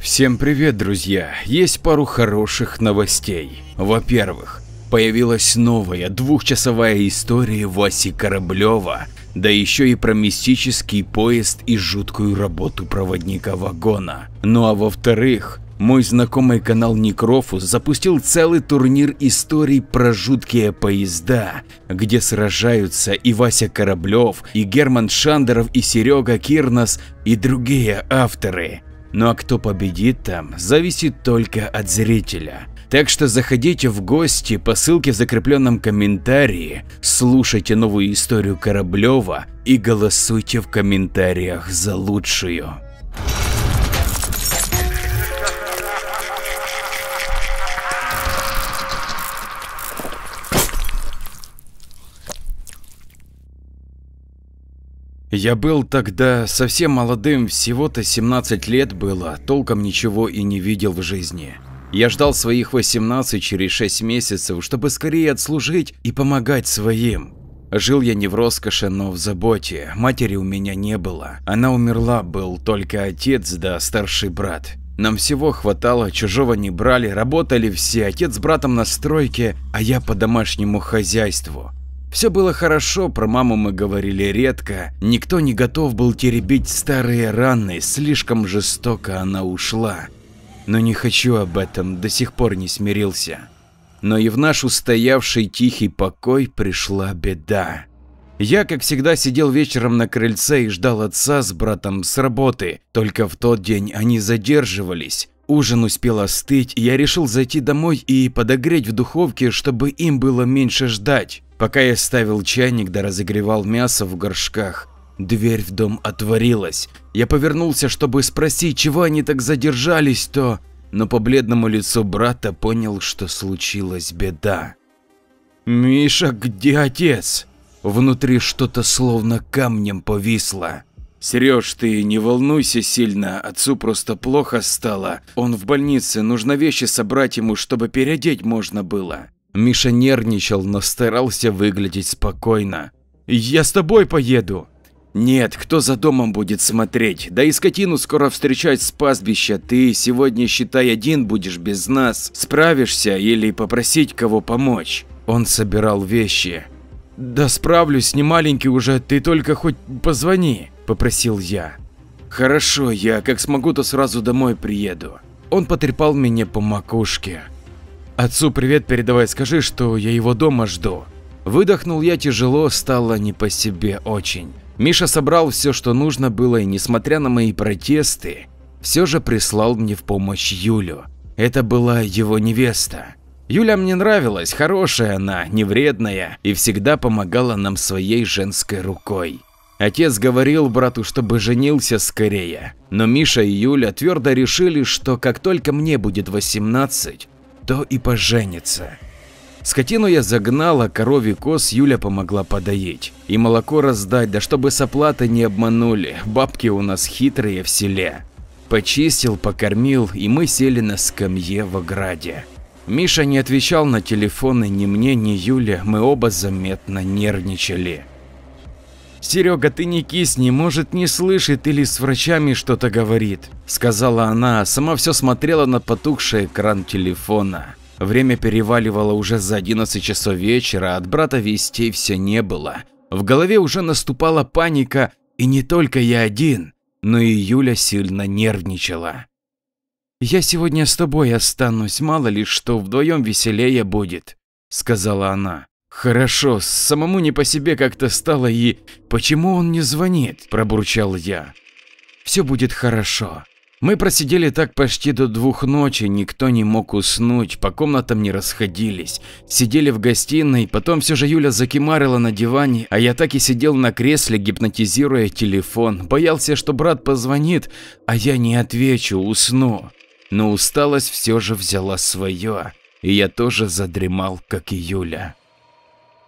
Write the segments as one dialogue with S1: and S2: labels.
S1: Всем привет, друзья! Есть пару хороших новостей. Во-первых, появилась новая двухчасовая история Васи Кораблева, да еще и про мистический поезд и жуткую работу проводника вагона. Ну а во-вторых, мой знакомый канал Некрофус запустил целый турнир историй про жуткие поезда, где сражаются и Вася Кораблев, и Герман Шандеров, и Серега Кирнос, и другие авторы. Ну а кто победит там, зависит только от зрителя. Так что заходите в гости по ссылке в закрепленном комментарии, слушайте новую историю Кораблева и голосуйте в комментариях за лучшую. Я был тогда совсем молодым, всего-то 17 лет было, толком ничего и не видел в жизни. Я ждал своих 18 через 6 месяцев, чтобы скорее отслужить и помогать своим. Жил я не в роскоши, но в заботе. Матери у меня не было. Она умерла, был только отец да старший брат. Нам всего хватало, чужого не брали, работали все, отец с братом на стройке, а я по домашнему хозяйству. Все было хорошо, про маму мы говорили редко, никто не готов был теребить старые раны, слишком жестоко она ушла. Но не хочу об этом, до сих пор не смирился. Но и в наш устоявший тихий покой пришла беда. Я, как всегда, сидел вечером на крыльце и ждал отца с братом с работы, только в тот день они задерживались. Ужин успел остыть, и я решил зайти домой и подогреть в духовке, чтобы им было меньше ждать. Пока я ставил чайник да разогревал мясо в горшках, дверь в дом отворилась. Я повернулся, чтобы спросить, чего они так задержались, то, но по бледному лицу брата понял, что случилась беда. «Миша, где отец?» Внутри что-то словно камнем повисло. Сереж, ты не волнуйся сильно, отцу просто плохо стало. Он в больнице, нужно вещи собрать ему, чтобы переодеть можно было. Миша нервничал, но старался выглядеть спокойно. «Я с тобой поеду!» «Нет, кто за домом будет смотреть? Да и скотину скоро встречать с пастбища. Ты сегодня, считай, один будешь без нас. Справишься или попросить кого помочь?» Он собирал вещи. «Да справлюсь, не маленький уже, ты только хоть позвони», – попросил я. «Хорошо, я как смогу, то сразу домой приеду». Он потрепал меня по макушке. Отцу привет передавай, скажи, что я его дома жду. Выдохнул я тяжело, стало не по себе очень. Миша собрал все, что нужно было, и несмотря на мои протесты, все же прислал мне в помощь Юлю. Это была его невеста. Юля мне нравилась, хорошая она, невредная и всегда помогала нам своей женской рукой. Отец говорил брату, чтобы женился скорее, но Миша и Юля твердо решили, что как только мне будет 18, то и поженится. Скотину я загнал, а коровий коз Юля помогла подоить. И молоко раздать, да чтобы с оплатой не обманули, бабки у нас хитрые в селе. Почистил, покормил, и мы сели на скамье в ограде. Миша не отвечал на телефоны ни мне, ни Юле, мы оба заметно нервничали. «Серега, ты не кисни, может не слышит или с врачами что-то говорит», – сказала она, сама все смотрела на потухший экран телефона. Время переваливало уже за 11 часов вечера, от брата вестей все не было. В голове уже наступала паника, и не только я один, но и Юля сильно нервничала. «Я сегодня с тобой останусь, мало ли что, вдвоем веселее будет», – сказала она. Хорошо, самому не по себе как-то стало и... Почему он не звонит? Пробурчал я. Все будет хорошо. Мы просидели так почти до двух ночи, никто не мог уснуть, по комнатам не расходились. Сидели в гостиной, потом все же Юля закимарила на диване, а я так и сидел на кресле, гипнотизируя телефон. Боялся, что брат позвонит, а я не отвечу, усну. Но усталость все же взяла свое, и я тоже задремал, как и Юля.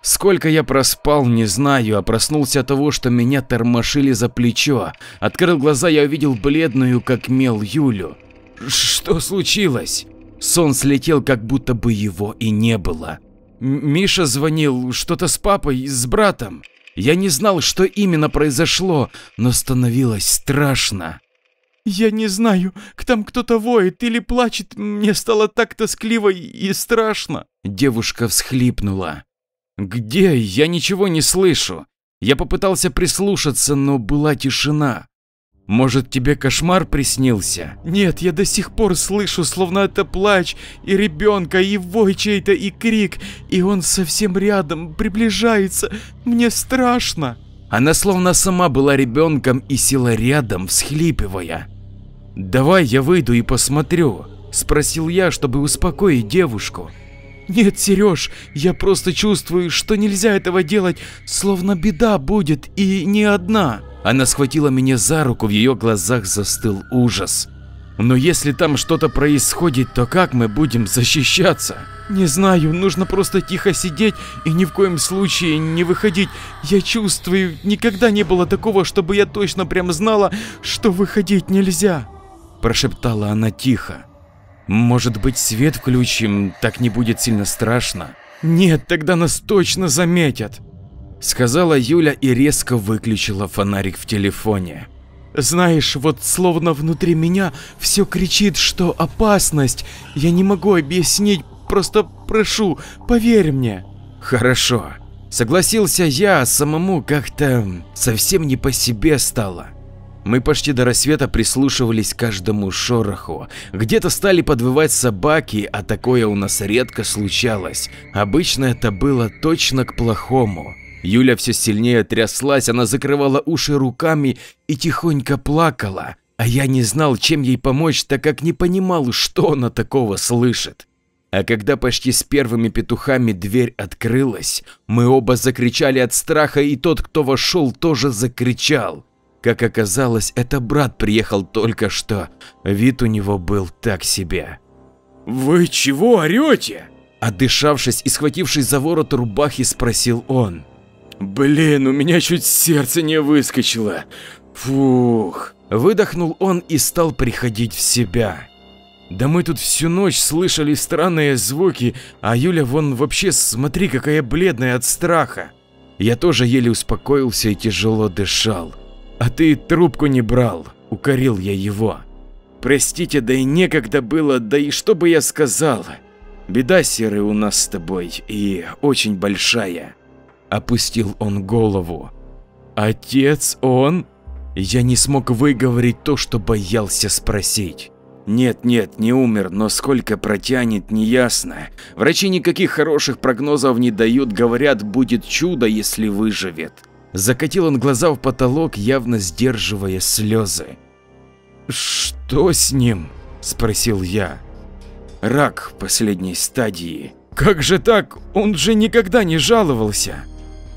S1: Сколько я проспал, не знаю, а проснулся от того, что меня тормошили за плечо. Открыл глаза, я увидел бледную, как мел, Юлю. Что случилось? Сон слетел, как будто бы его и не было. Миша звонил, что-то с папой, с братом. Я не знал, что именно произошло, но становилось страшно.
S2: Я не знаю, там кто-то воет или плачет, мне стало так тоскливо и страшно.
S1: Девушка всхлипнула. Где? Я ничего не слышу. Я попытался прислушаться, но была тишина. Может, тебе кошмар приснился?
S2: Нет, я до сих пор слышу, словно это плач и ребенка, и вой чей-то, и крик, и он совсем рядом, приближается. Мне страшно.
S1: Она словно сама была ребенком и села рядом, всхлипывая. «Давай я выйду и посмотрю», – спросил я, чтобы успокоить девушку.
S2: «Нет, Сереж, я просто чувствую, что нельзя этого делать, словно беда будет и не одна».
S1: Она схватила меня за руку, в ее глазах застыл ужас. Но если там что-то происходит, то как мы будем защищаться?
S2: Не знаю, нужно просто тихо сидеть и ни в коем случае не выходить. Я чувствую, никогда не было такого, чтобы я точно прям знала, что выходить нельзя.
S1: Прошептала она тихо. Может быть свет включим, так не будет сильно страшно?
S2: Нет, тогда нас точно заметят.
S1: Сказала Юля и резко выключила фонарик в телефоне.
S2: Знаешь, вот словно внутри меня все кричит, что опасность. Я не могу объяснить, просто прошу, поверь мне.
S1: Хорошо. Согласился я, самому как-то совсем не по себе стало. Мы почти до рассвета прислушивались к каждому шороху. Где-то стали подвывать собаки, а такое у нас редко случалось. Обычно это было точно к плохому. Юля все сильнее тряслась, она закрывала уши руками и тихонько плакала, а я не знал, чем ей помочь, так как не понимал, что она такого слышит. А когда почти с первыми петухами дверь открылась, мы оба закричали от страха, и тот, кто вошел, тоже закричал. Как оказалось, это брат приехал только что, вид у него был так себе.
S2: «Вы чего орете?»
S1: Отдышавшись и схватившись за ворот рубахи, спросил он.
S2: Блин, у меня чуть сердце не выскочило. Фух.
S1: Выдохнул он и стал приходить в себя. Да мы тут всю ночь слышали странные звуки, а Юля вон вообще смотри какая бледная от страха. Я тоже еле успокоился и тяжело дышал. А ты трубку не брал, укорил я его. Простите, да и некогда было, да и что бы я сказал. Беда серая у нас с тобой и очень большая. Опустил он голову. Отец он? Я не смог выговорить то, что боялся спросить. Нет, нет, не умер, но сколько протянет, неясно. Врачи никаких хороших прогнозов не дают, говорят, будет чудо, если выживет. Закатил он глаза в потолок, явно сдерживая слезы. «Что с ним?» – спросил я. «Рак последней стадии».
S2: «Как же так? Он же никогда не жаловался!»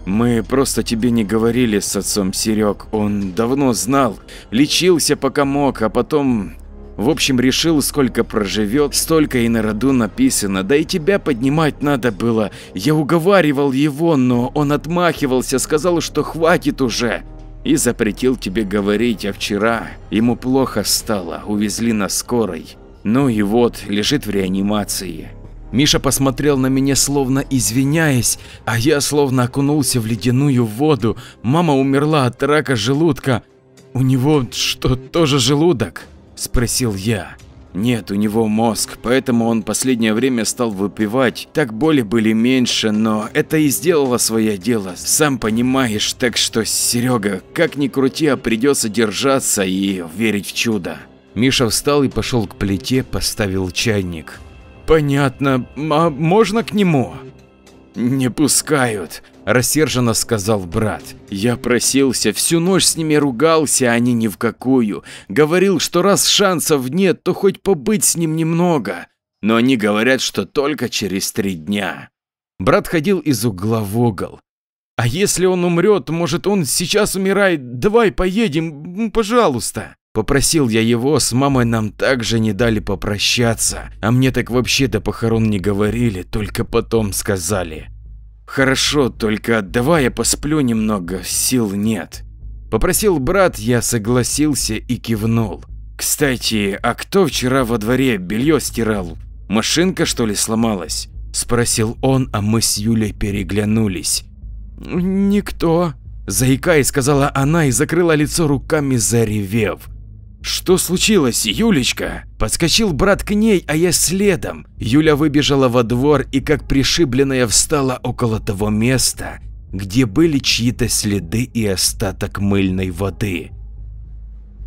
S1: Мы просто тебе не говорили с отцом Серег, он давно знал, лечился пока мог, а потом, в общем, решил, сколько проживет, столько и на роду написано, да и тебя поднимать надо было. Я уговаривал его, но он отмахивался, сказал, что хватит уже. И запретил тебе говорить, а вчера ему плохо стало, увезли на скорой. Ну и вот, лежит в реанимации. Миша посмотрел на меня словно извиняясь, а я словно окунулся в ледяную воду. Мама умерла от рака желудка. У него что, тоже желудок? Спросил я. Нет, у него мозг, поэтому он последнее время стал выпивать. Так боли были меньше, но это и сделало свое дело. Сам понимаешь, так что, Серега, как ни крути, а придется держаться и верить в чудо. Миша встал и пошел к плите, поставил чайник.
S2: Понятно. А можно к нему?
S1: Не пускают, рассерженно сказал брат. Я просился, всю ночь с ними ругался, а они ни в какую. Говорил, что раз шансов нет, то хоть побыть с ним немного. Но они говорят, что только через три дня. Брат ходил из угла в угол.
S2: А если он умрет, может он сейчас умирает, давай поедем, пожалуйста.
S1: Попросил я его, с мамой нам также не дали попрощаться, а мне так вообще до похорон не говорили, только потом сказали. Хорошо, только давай я посплю немного, сил нет. Попросил брат, я согласился и кивнул. Кстати, а кто вчера во дворе белье стирал? Машинка что ли сломалась? Спросил он, а мы с Юлей переглянулись.
S2: Никто.
S1: Заикаясь, сказала она и закрыла лицо руками, заревев. Что случилось, Юлечка? Подскочил брат к ней, а я следом. Юля выбежала во двор и как пришибленная встала около того места, где были чьи-то следы и остаток мыльной воды.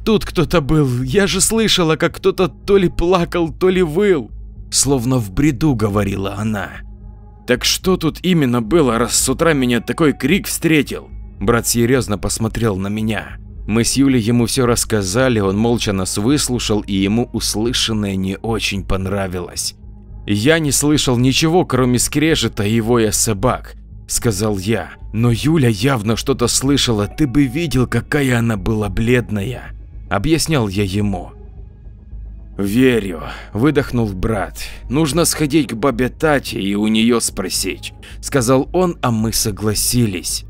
S3: Тут кто-то был, я же слышала, как кто-то то ли плакал, то ли выл.
S1: Словно в бреду говорила она.
S3: Так что тут именно было, раз с утра меня такой крик встретил?
S1: Брат серьезно посмотрел на меня. Мы с Юлей ему все рассказали, он молча нас выслушал и ему услышанное не очень понравилось.
S3: «Я не слышал ничего, кроме скрежета и воя собак», – сказал я. «Но Юля явно что-то слышала, ты бы видел, какая она была бледная», – объяснял я ему.
S1: «Верю», – выдохнул брат. «Нужно сходить к бабе Тате и у нее спросить», – сказал он, а мы согласились.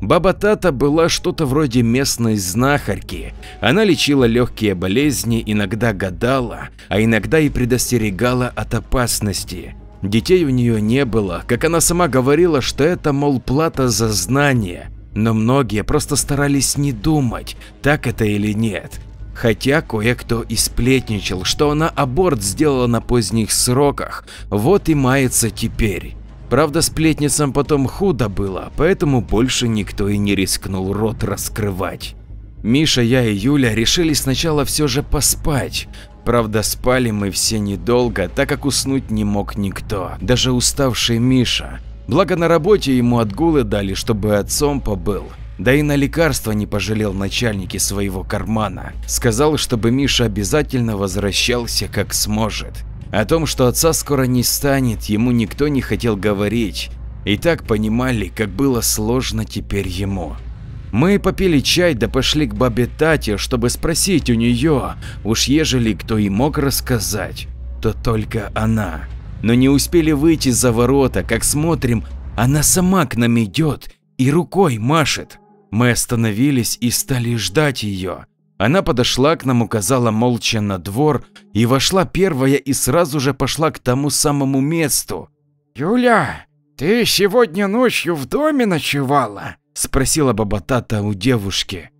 S1: Баба Тата была что-то вроде местной знахарки. Она лечила легкие болезни, иногда гадала, а иногда и предостерегала от опасности. Детей у нее не было, как она сама говорила, что это, мол, плата за знания. Но многие просто старались не думать, так это или нет. Хотя кое-кто и сплетничал, что она аборт сделала на поздних сроках, вот и мается теперь. Правда, сплетницам потом худо было, поэтому больше никто и не рискнул рот раскрывать. Миша, я и Юля решили сначала все же поспать. Правда, спали мы все недолго, так как уснуть не мог никто, даже уставший Миша. Благо на работе ему отгулы дали, чтобы отцом побыл. Да и на лекарства не пожалел начальники своего кармана. Сказал, чтобы Миша обязательно возвращался как сможет. О том, что отца скоро не станет, ему никто не хотел говорить, и так понимали, как было сложно теперь ему. Мы попили чай да пошли к бабе Тате, чтобы спросить у нее, уж ежели кто и мог рассказать, то только она. Но не успели выйти за ворота, как смотрим, она сама к нам идет и рукой машет. Мы остановились и стали ждать ее. Она подошла к нам, указала молча на двор и вошла первая и сразу же пошла к тому самому месту.
S4: «Юля, ты сегодня ночью в доме ночевала?»
S1: – спросила Бабатата у девушки.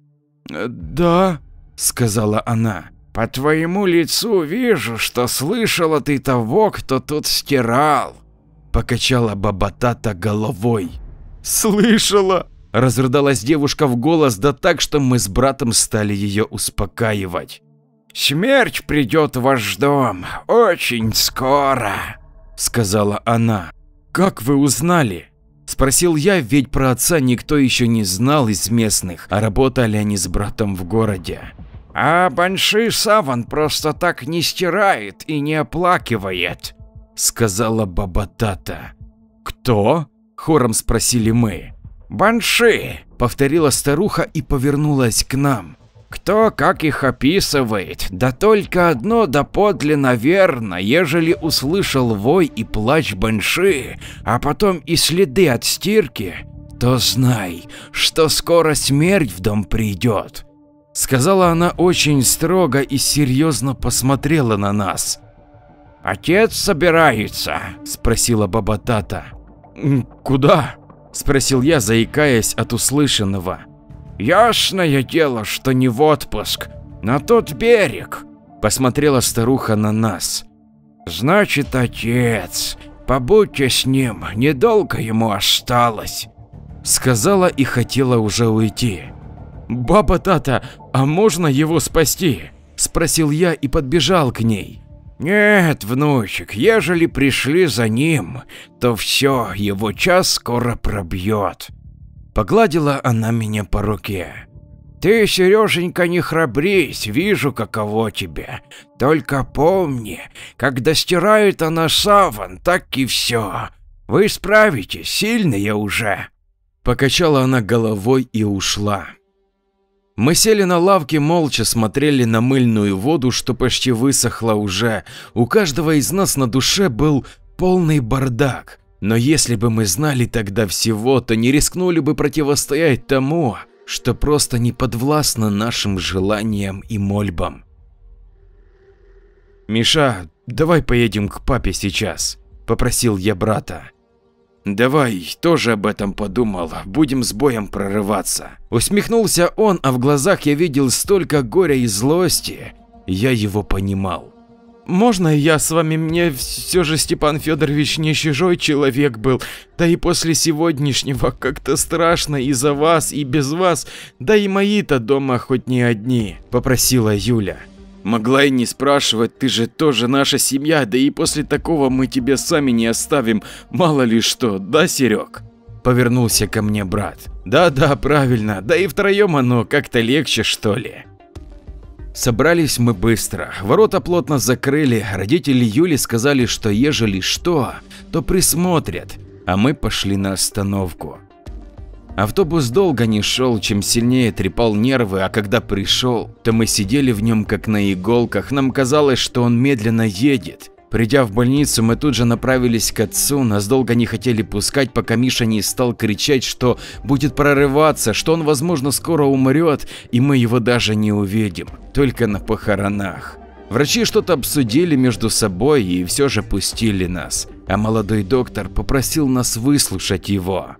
S3: «Да», – сказала она.
S4: «По твоему лицу вижу, что слышала ты того, кто тут стирал», –
S1: покачала Бабатата головой.
S3: «Слышала»,
S1: Разрыдалась девушка в голос, да так, что мы с братом стали ее успокаивать.
S4: «Смерть придет в ваш дом очень скоро», —
S1: сказала она. «Как вы узнали?» — спросил я, ведь про отца никто еще не знал из местных, а работали они с братом в городе.
S4: «А Банши Саван просто так не стирает и не оплакивает», —
S1: сказала Баба Тата. «Кто?» — хором спросили мы.
S4: «Банши», —
S1: повторила старуха и повернулась к нам.
S4: «Кто как их описывает, да только одно доподлинно верно, ежели услышал вой и плач банши, а потом и следы от стирки, то знай, что скоро смерть в дом придет», —
S1: сказала она очень строго и серьезно посмотрела на нас.
S4: «Отец собирается?»
S1: – спросила баба Тата.
S3: «Куда?»
S1: Спросил я, заикаясь от услышанного.
S4: Ясное дело, что не в отпуск, на тот берег.
S1: Посмотрела старуха на нас.
S4: Значит, отец, побудьте с ним, недолго ему осталось.
S1: Сказала и хотела уже уйти.
S3: Баба Тата, а можно его спасти?
S1: Спросил я и подбежал к ней.
S4: «Нет, внучек, ежели пришли за ним, то все, его час скоро пробьет».
S1: Погладила она меня по руке.
S4: «Ты, Сереженька, не храбрись, вижу, каково тебе. Только помни, когда стирает она саван, так и все. Вы справитесь, сильные уже».
S1: Покачала она головой и ушла. Мы сели на лавке, молча смотрели на мыльную воду, что почти высохла уже. У каждого из нас на душе был полный бардак. Но если бы мы знали тогда всего, то не рискнули бы противостоять тому, что просто не подвластно нашим желаниям и мольбам. «Миша, давай поедем к папе сейчас», – попросил я брата.
S5: Давай тоже об этом подумал, будем с боем прорываться. Усмехнулся он, а в глазах я видел столько горя и злости. Я его понимал.
S6: Можно я с вами? Мне все же Степан Федорович не чужой человек был, да и после сегодняшнего как-то страшно и за вас, и без вас, да и мои-то дома хоть не одни, попросила Юля.
S5: Могла и не спрашивать, ты же тоже наша семья, да и после такого мы тебя сами не оставим, мало ли что, да, Серег? Повернулся ко мне брат.
S6: Да-да, правильно, да и втроем оно как-то легче, что ли.
S1: Собрались мы быстро, ворота плотно закрыли, родители Юли сказали, что ежели что, то присмотрят, а мы пошли на остановку. Автобус долго не шел, чем сильнее трепал нервы, а когда пришел, то мы сидели в нем как на иголках, нам казалось, что он медленно едет. Придя в больницу, мы тут же направились к отцу, нас долго не хотели пускать, пока Миша не стал кричать, что будет прорываться, что он, возможно, скоро умрет, и мы его даже не увидим, только на похоронах. Врачи что-то обсудили между собой и все же пустили нас, а молодой доктор попросил нас выслушать его.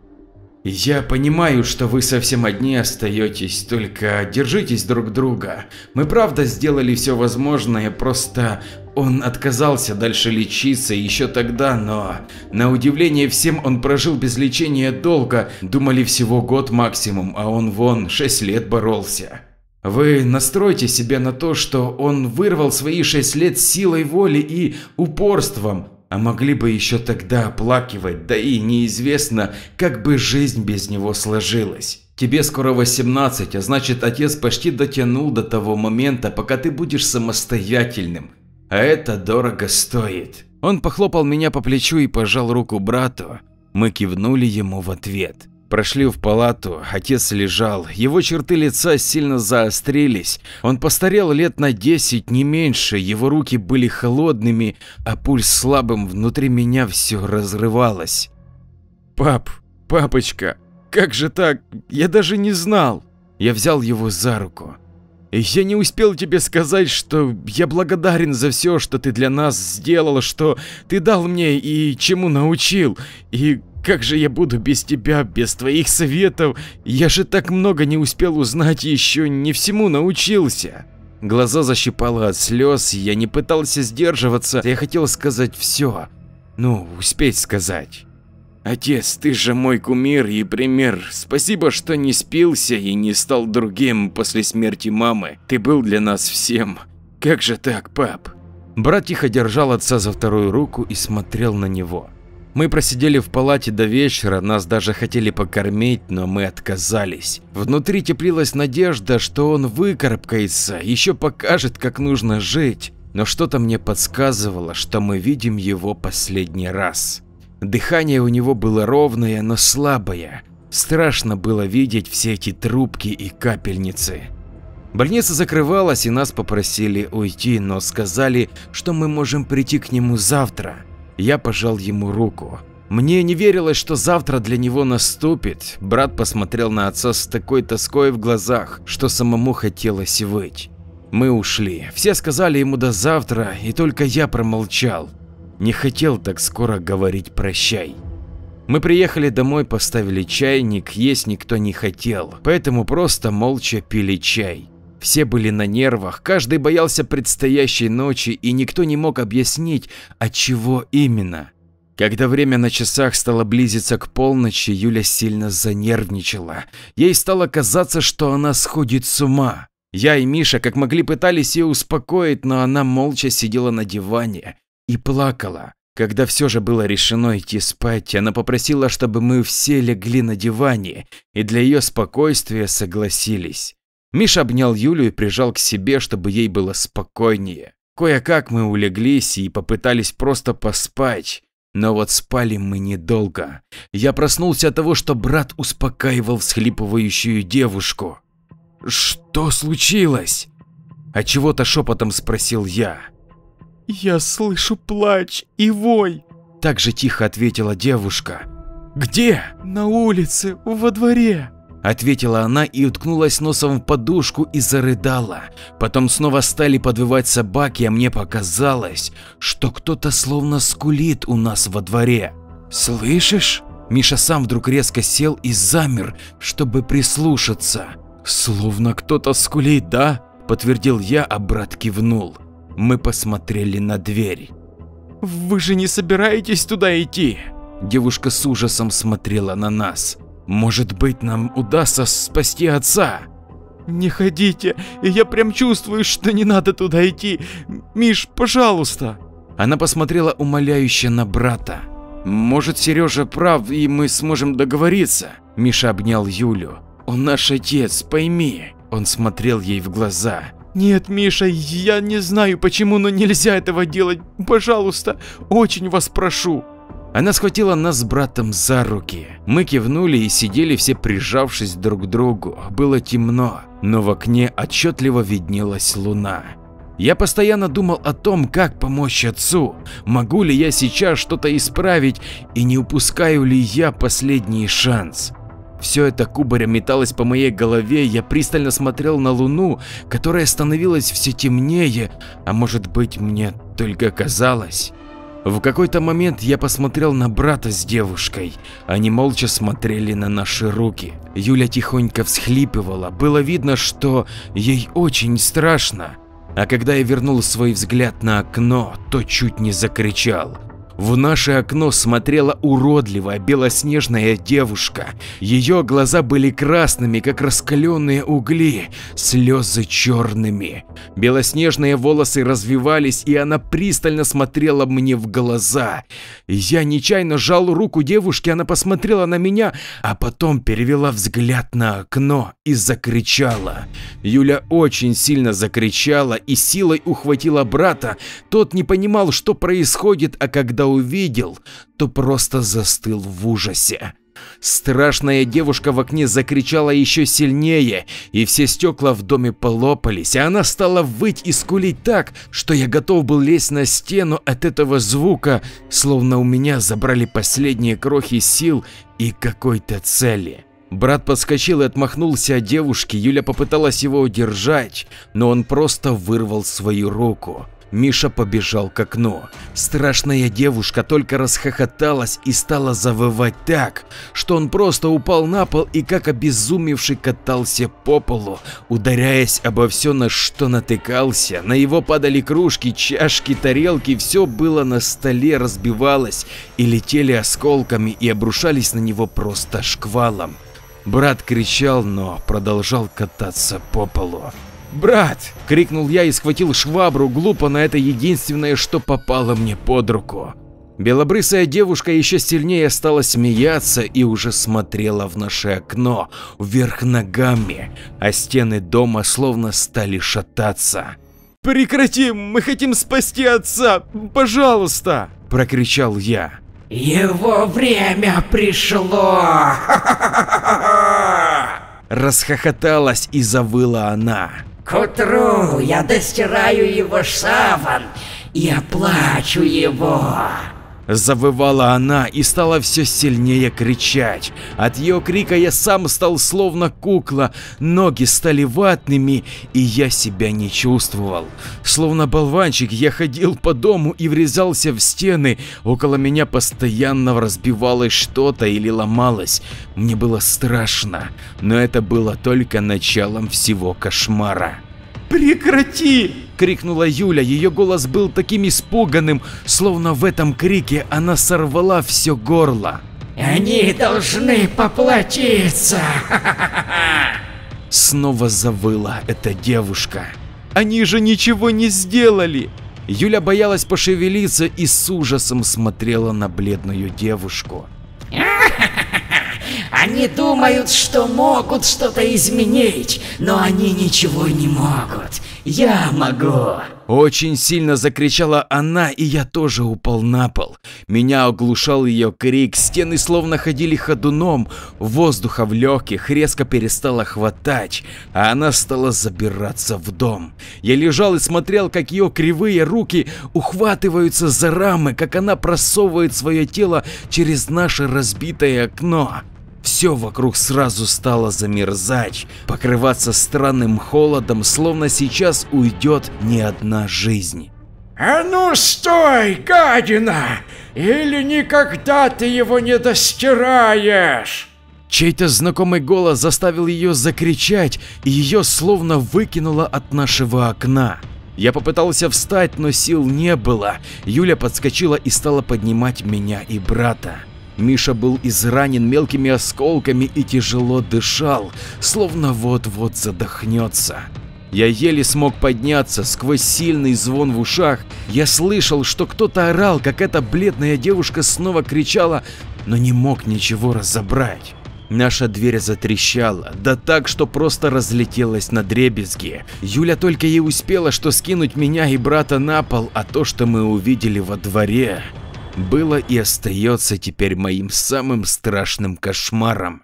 S5: Я понимаю, что вы совсем одни остаетесь, только держитесь друг друга. Мы правда сделали все возможное, просто он отказался дальше лечиться еще тогда, но на удивление всем он прожил без лечения долго, думали всего год максимум, а он вон 6 лет боролся. Вы настройте себя на то, что он вырвал свои 6 лет силой воли и упорством, а могли бы еще тогда оплакивать, да и неизвестно, как бы жизнь без него сложилась. Тебе скоро 18, а значит отец почти дотянул до того момента, пока ты будешь самостоятельным. А это дорого стоит.
S1: Он похлопал меня по плечу и пожал руку брату. Мы кивнули ему в ответ. Прошли в палату, отец лежал, его черты лица сильно заострились, он постарел лет на 10, не меньше, его руки были холодными, а пульс слабым, внутри меня все разрывалось.
S6: Пап, папочка, как же так, я даже не знал. Я взял его за руку. Я не успел тебе сказать, что я благодарен за все, что ты для нас сделал, что ты дал мне и чему научил, и как же я буду без тебя, без твоих советов? Я же так много не успел узнать еще, не всему научился.
S1: Глаза защипало от слез, я не пытался сдерживаться, я хотел сказать все. Ну, успеть сказать.
S5: Отец, ты же мой кумир и пример. Спасибо, что не спился и не стал другим после смерти мамы. Ты был для нас всем. Как же так, пап?
S1: Брат тихо держал отца за вторую руку и смотрел на него. Мы просидели в палате до вечера, нас даже хотели покормить, но мы отказались. Внутри теплилась надежда, что он выкарабкается, еще покажет, как нужно жить. Но что-то мне подсказывало, что мы видим его последний раз. Дыхание у него было ровное, но слабое. Страшно было видеть все эти трубки и капельницы. Больница закрывалась и нас попросили уйти, но сказали, что мы можем прийти к нему завтра. Я пожал ему руку. Мне не верилось, что завтра для него наступит. Брат посмотрел на отца с такой тоской в глазах, что самому хотелось выть. Мы ушли. Все сказали ему до завтра, и только я промолчал. Не хотел так скоро говорить прощай. Мы приехали домой, поставили чайник, есть никто не хотел, поэтому просто молча пили чай. Все были на нервах, каждый боялся предстоящей ночи и никто не мог объяснить, от чего именно. Когда время на часах стало близиться к полночи, Юля сильно занервничала. Ей стало казаться, что она сходит с ума. Я и Миша как могли пытались ее успокоить, но она молча сидела на диване и плакала. Когда все же было решено идти спать, она попросила, чтобы мы все легли на диване, и для ее спокойствия согласились. Миша обнял Юлю и прижал к себе, чтобы ей было спокойнее. Кое-как мы улеглись и попытались просто поспать. Но вот спали мы недолго. Я проснулся от того, что брат успокаивал всхлипывающую девушку. «Что случилось?» А чего-то шепотом спросил я.
S6: «Я слышу плач и вой», –
S1: так же тихо ответила девушка.
S6: «Где?» «На улице, во дворе»
S1: ответила она и уткнулась носом в подушку и зарыдала. Потом снова стали подвывать собаки, а мне показалось, что кто-то словно скулит у нас во дворе.
S6: «Слышишь?»
S1: Миша сам вдруг резко сел и замер, чтобы прислушаться. Словно кто-то скулит, да? Подтвердил я, а брат кивнул. Мы посмотрели на дверь. Вы же не собираетесь туда идти? Девушка с ужасом смотрела на нас. Может быть, нам удастся спасти отца? Не ходите, я прям чувствую, что не надо туда идти. Миш, пожалуйста. Она посмотрела умоляюще на брата. Может, Сережа прав, и мы сможем договориться? Миша обнял Юлю. Он наш отец, пойми. Он смотрел ей в глаза. Нет, Миша, я не знаю почему, но нельзя этого делать. Пожалуйста, очень вас прошу. Она схватила нас с братом за руки. Мы кивнули и сидели все прижавшись друг к другу. Было темно, но в окне отчетливо виднелась луна. Я постоянно думал о том, как помочь отцу, могу ли я сейчас что-то исправить и не упускаю ли я последний шанс. Все это кубарем металось по моей голове, я пристально смотрел на луну, которая становилась все темнее, а может быть мне только казалось. В какой-то момент я посмотрел на брата с девушкой. Они молча смотрели на наши руки. Юля тихонько всхлипывала. Было видно, что ей очень страшно. А когда я вернул свой взгляд на окно, то чуть не закричал. В наше окно смотрела уродливая белоснежная девушка. Ее глаза были красными, как раскаленные угли, слезы черными. Белоснежные волосы развивались, и она пристально смотрела мне в глаза. Я нечаянно сжал руку девушки, она посмотрела на меня, а потом перевела взгляд на окно и закричала. Юля очень сильно закричала и силой ухватила брата. Тот не понимал, что происходит, а когда увидел, то просто застыл в ужасе. Страшная девушка в окне закричала еще сильнее, и все стекла в доме полопались, а она стала выть и скулить так, что я готов был лезть на стену от этого звука, словно у меня забрали последние крохи сил и какой-то цели. Брат подскочил и отмахнулся от девушки, Юля попыталась его удержать, но он просто вырвал свою руку. Миша побежал к окну. Страшная девушка только расхохоталась и стала завывать так, что он просто упал на пол и как обезумевший катался по полу, ударяясь обо все, на что натыкался. На его падали кружки, чашки, тарелки, все было на столе, разбивалось и летели осколками и обрушались на него просто шквалом. Брат кричал, но продолжал кататься по полу. «Брат!» – крикнул я и схватил швабру, глупо на это единственное, что попало мне под руку. Белобрысая девушка еще сильнее стала смеяться и уже смотрела в наше окно вверх ногами, а стены дома словно стали шататься. «Прекрати, мы хотим спасти отца, пожалуйста!» – прокричал я.
S7: «Его время пришло!»
S1: Расхохоталась и завыла она.
S7: К утру я достираю его саван и оплачу его.
S1: Завывала она и стала все сильнее кричать. От ее крика я сам стал словно кукла, ноги стали ватными, и я себя не чувствовал. Словно болванчик я ходил по дому и врезался в стены, около меня постоянно разбивалось что-то или ломалось. Мне было страшно, но это было только началом всего кошмара. «Прекрати!» – крикнула Юля, ее голос был таким испуганным, словно в этом крике она сорвала все горло.
S7: «Они должны поплатиться!»
S1: Снова завыла эта девушка. «Они же ничего не сделали!» Юля боялась пошевелиться и с ужасом смотрела на бледную девушку.
S7: Они думают, что могут что-то изменить, но они ничего не могут. Я могу.
S1: Очень сильно закричала она, и я тоже упал на пол. Меня оглушал ее крик, стены словно ходили ходуном, воздуха в легких резко перестало хватать, а она стала забираться в дом. Я лежал и смотрел, как ее кривые руки ухватываются за рамы, как она просовывает свое тело через наше разбитое окно. Все вокруг сразу стало замерзать, покрываться странным холодом, словно сейчас уйдет не одна жизнь.
S7: «А ну стой, гадина! или никогда ты его не достираешь.
S1: Чей-то знакомый голос заставил ее закричать, и ее словно выкинуло от нашего окна. Я попытался встать, но сил не было. Юля подскочила и стала поднимать меня и брата. Миша был изранен мелкими осколками и тяжело дышал, словно вот-вот задохнется. Я еле смог подняться, сквозь сильный звон в ушах я слышал, что кто-то орал, как эта бледная девушка снова кричала, но не мог ничего разобрать. Наша дверь затрещала, да так, что просто разлетелась на дребезги. Юля только и успела, что скинуть меня и брата на пол, а то, что мы увидели во дворе, было и остается теперь моим самым страшным кошмаром.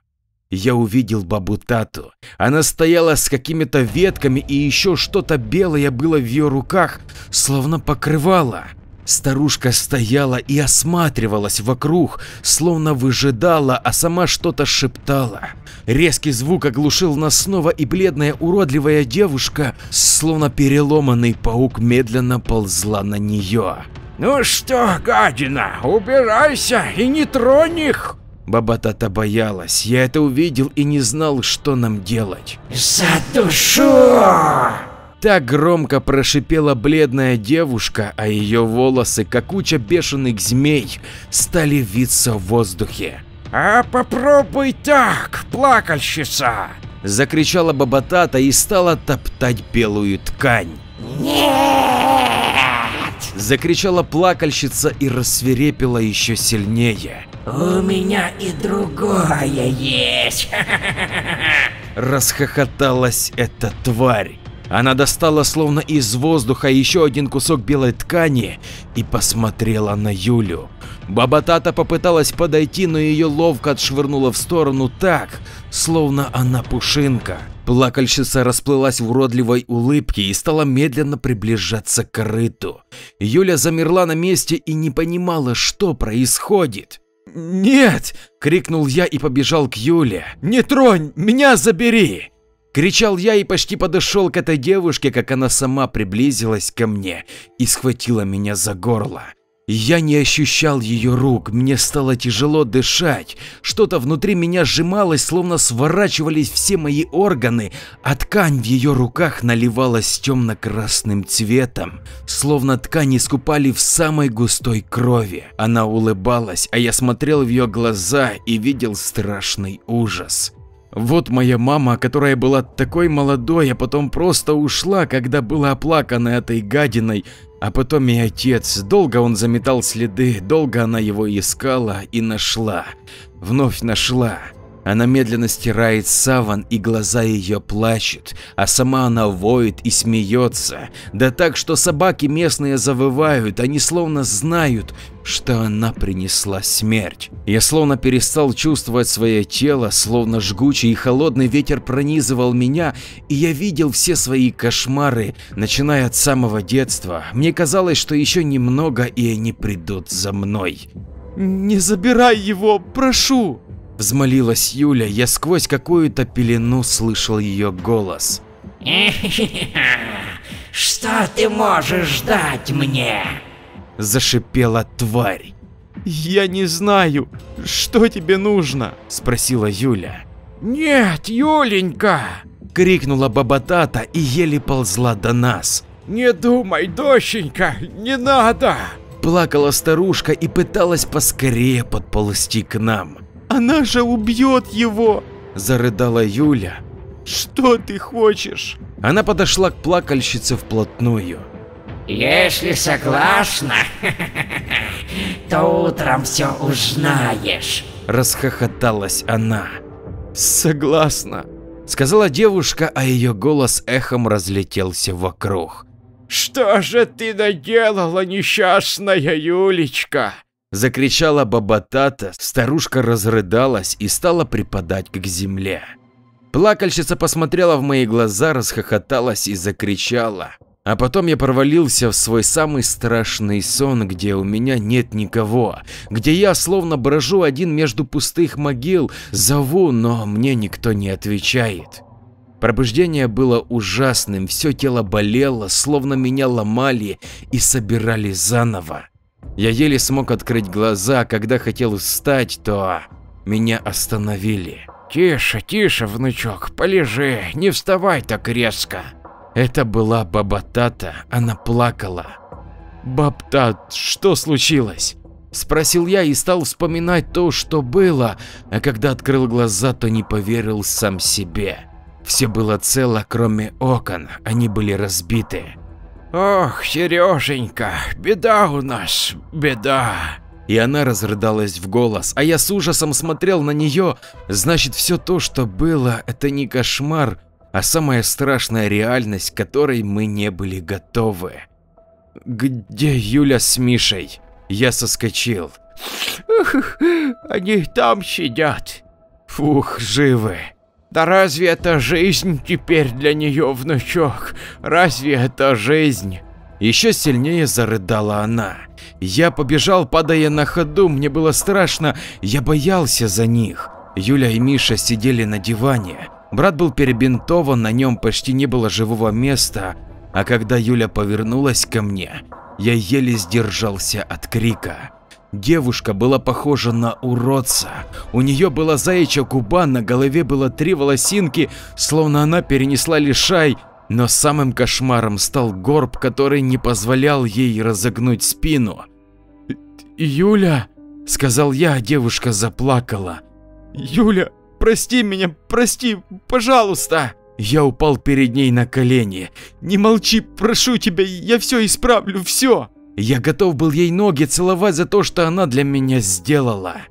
S1: Я увидел бабу Тату. Она стояла с какими-то ветками и еще что-то белое было в ее руках, словно покрывало. Старушка стояла и осматривалась вокруг, словно выжидала, а сама что-то шептала. Резкий звук оглушил нас снова, и бледная уродливая девушка, словно переломанный паук, медленно ползла на нее.
S7: «Ну что, гадина, убирайся и не тронь их!»
S1: Баба Тата боялась, я это увидел и не знал, что нам делать.
S7: «За душу!»
S1: Так громко прошипела бледная девушка, а ее волосы, как куча бешеных змей, стали виться в воздухе.
S7: «А попробуй так, плакальщица!»
S1: Закричала Бабатата и стала топтать белую ткань.
S7: «Нет!»
S1: Закричала плакальщица и рассверепела еще сильнее.
S7: «У меня и другое есть!»
S1: Расхохоталась эта тварь. Она достала словно из воздуха еще один кусок белой ткани и посмотрела на Юлю. Баба Тата попыталась подойти, но ее ловко отшвырнула в сторону так, словно она пушинка. Плакальщица расплылась в уродливой улыбке и стала медленно приближаться к корыту. Юля замерла на месте и не понимала, что происходит. «Нет!» – крикнул я и побежал к Юле. «Не тронь! Меня забери!» Кричал я и почти подошел к этой девушке, как она сама приблизилась ко мне и схватила меня за горло. Я не ощущал ее рук, мне стало тяжело дышать, что-то внутри меня сжималось, словно сворачивались все мои органы, а ткань в ее руках наливалась темно-красным цветом, словно ткань искупали в самой густой крови. Она улыбалась, а я смотрел в ее глаза и видел страшный ужас. Вот моя мама, которая была такой молодой, а потом просто ушла, когда была оплакана этой гадиной, а потом и отец. Долго он заметал следы, долго она его искала и нашла. Вновь нашла. Она медленно стирает саван, и глаза ее плачут, а сама она воет и смеется, да так, что собаки местные завывают, они словно знают, что она принесла смерть. Я словно перестал чувствовать свое тело, словно жгучий и холодный ветер пронизывал меня, и я видел все свои кошмары, начиная от самого детства. Мне казалось, что еще немного, и они придут за мной. «Не забирай его, прошу!» Взмолилась Юля, я сквозь какую-то пелену слышал ее голос.
S7: Что ты можешь дать мне?
S1: Зашипела тварь. Я не знаю, что тебе нужно? Спросила Юля.
S7: Нет, Юленька!
S1: Крикнула Бабатата и еле ползла до нас.
S7: Не думай, доченька, не надо!
S1: Плакала старушка и пыталась поскорее подползти к нам. Она же убьет его! Зарыдала Юля. Что ты хочешь? Она подошла к плакальщице вплотную.
S7: Если согласна, то утром все узнаешь.
S1: Расхохоталась она. Согласна, сказала девушка, а ее голос эхом разлетелся вокруг.
S7: Что же ты наделала, несчастная Юлечка?
S1: Закричала Бабатата, старушка разрыдалась и стала припадать к земле. Плакальщица посмотрела в мои глаза, расхохоталась и закричала. А потом я провалился в свой самый страшный сон, где у меня нет никого, где я словно брожу один между пустых могил, зову, но мне никто не отвечает. Пробуждение было ужасным, все тело болело, словно меня ломали и собирали заново. Я еле смог открыть глаза, когда хотел встать, то меня остановили.
S7: Тише, тише, внучок, полежи, не вставай так резко.
S1: Это была баба Тата, она плакала. Баб Тат, что случилось? Спросил я и стал вспоминать то, что было, а когда открыл глаза, то не поверил сам себе. Все было цело, кроме окон, они были разбиты.
S7: Ох, Сереженька, беда у нас, беда.
S1: И она разрыдалась в голос, а я с ужасом смотрел на нее. Значит, все то, что было, это не кошмар, а самая страшная реальность, к которой мы не были готовы. Где Юля с Мишей? Я соскочил.
S7: Они там сидят.
S1: Фух, живы.
S7: Да разве это жизнь теперь для нее, внучок? Разве это жизнь?
S1: Еще сильнее зарыдала она. Я побежал, падая на ходу, мне было страшно, я боялся за них. Юля и Миша сидели на диване. Брат был перебинтован, на нем почти не было живого места, а когда Юля повернулась ко мне, я еле сдержался от крика. Девушка была похожа на уродца. У нее была заячья губа, на голове было три волосинки, словно она перенесла лишай, но самым кошмаром стал горб, который не позволял ей разогнуть спину. «Юля», — сказал я, а девушка заплакала. «Юля, прости меня, прости, пожалуйста!» Я упал перед ней на колени. «Не молчи, прошу тебя, я все исправлю, все!» Я готов был ей ноги целовать за то, что она для меня сделала.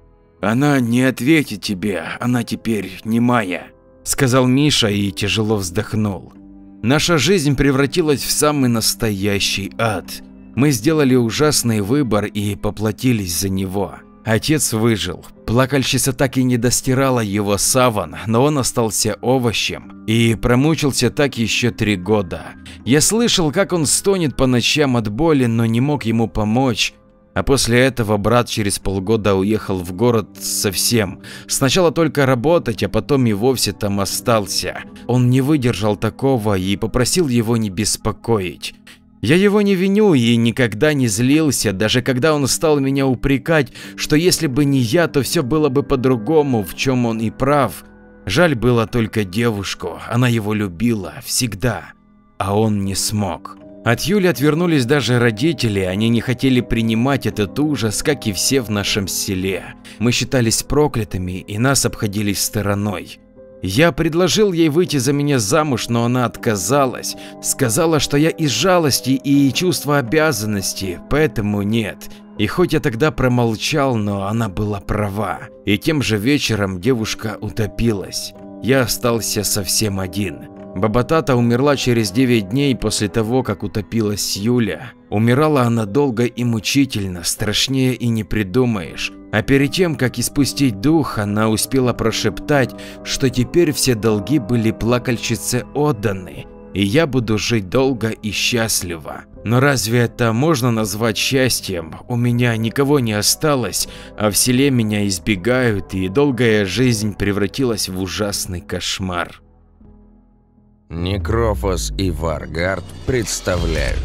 S1: «Она не ответит тебе, она теперь не моя», – сказал Миша и тяжело вздохнул. Наша жизнь превратилась в самый настоящий ад. Мы сделали ужасный выбор и поплатились за него. Отец выжил. Плакальщица так и не достирала его саван, но он остался овощем и промучился так еще три года. Я слышал, как он стонет по ночам от боли, но не мог ему помочь. А после этого брат через полгода уехал в город совсем. Сначала только работать, а потом и вовсе там остался. Он не выдержал такого и попросил его не беспокоить. Я его не виню и никогда не злился, даже когда он стал меня упрекать, что если бы не я, то все было бы по-другому, в чем он и прав. Жаль было только девушку, она его любила, всегда, а он не смог. От Юли отвернулись даже родители, они не хотели принимать этот ужас, как и все в нашем селе. Мы считались проклятыми и нас обходились стороной. Я предложил ей выйти за меня замуж, но она отказалась. Сказала, что я из жалости и чувства обязанности, поэтому нет. И хоть я тогда промолчал, но она была права. И тем же вечером девушка утопилась. Я остался совсем один. Бабатата умерла через 9 дней после того, как утопилась Юля. Умирала она долго и мучительно, страшнее и не придумаешь. А перед тем, как испустить дух, она успела прошептать, что теперь все долги были плакальщице отданы, и я буду жить долго и счастливо. Но разве это можно назвать счастьем? У меня никого не осталось, а в селе меня избегают, и долгая жизнь превратилась в ужасный кошмар.
S8: Некрофос и Варгард представляют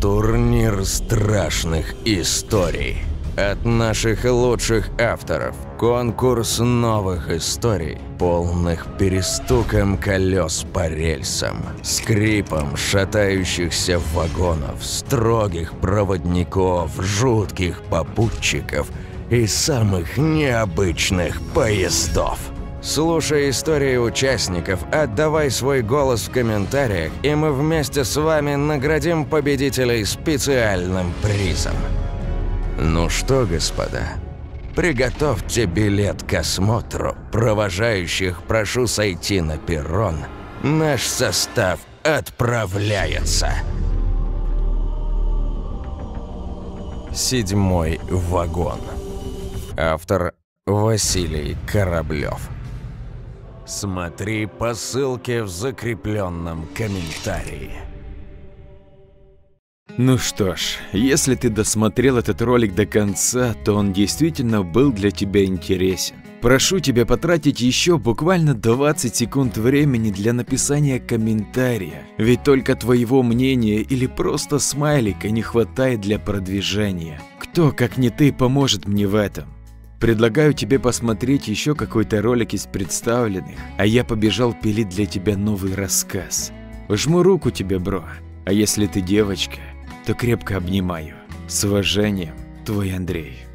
S8: Турнир страшных историй От наших лучших авторов Конкурс новых историй Полных перестуком колес по рельсам Скрипом шатающихся вагонов Строгих проводников, жутких попутчиков И самых необычных поездов Слушай истории участников, отдавай свой голос в комментариях, и мы вместе с вами наградим победителей специальным призом. Ну что, господа, приготовьте билет к осмотру. Провожающих прошу сойти на перрон. Наш состав отправляется. Седьмой вагон. Автор Василий Кораблев. Смотри по ссылке в закрепленном комментарии.
S1: Ну что ж, если ты досмотрел этот ролик до конца, то он действительно был для тебя интересен. Прошу тебя потратить еще буквально 20 секунд времени для написания комментария, ведь только твоего мнения или просто смайлика не хватает для продвижения. Кто, как не ты, поможет мне в этом? Предлагаю тебе посмотреть еще какой-то ролик из представленных, а я побежал пилить для тебя новый рассказ. Жму руку тебе, бро, а если ты девочка, то крепко обнимаю. С уважением, твой Андрей.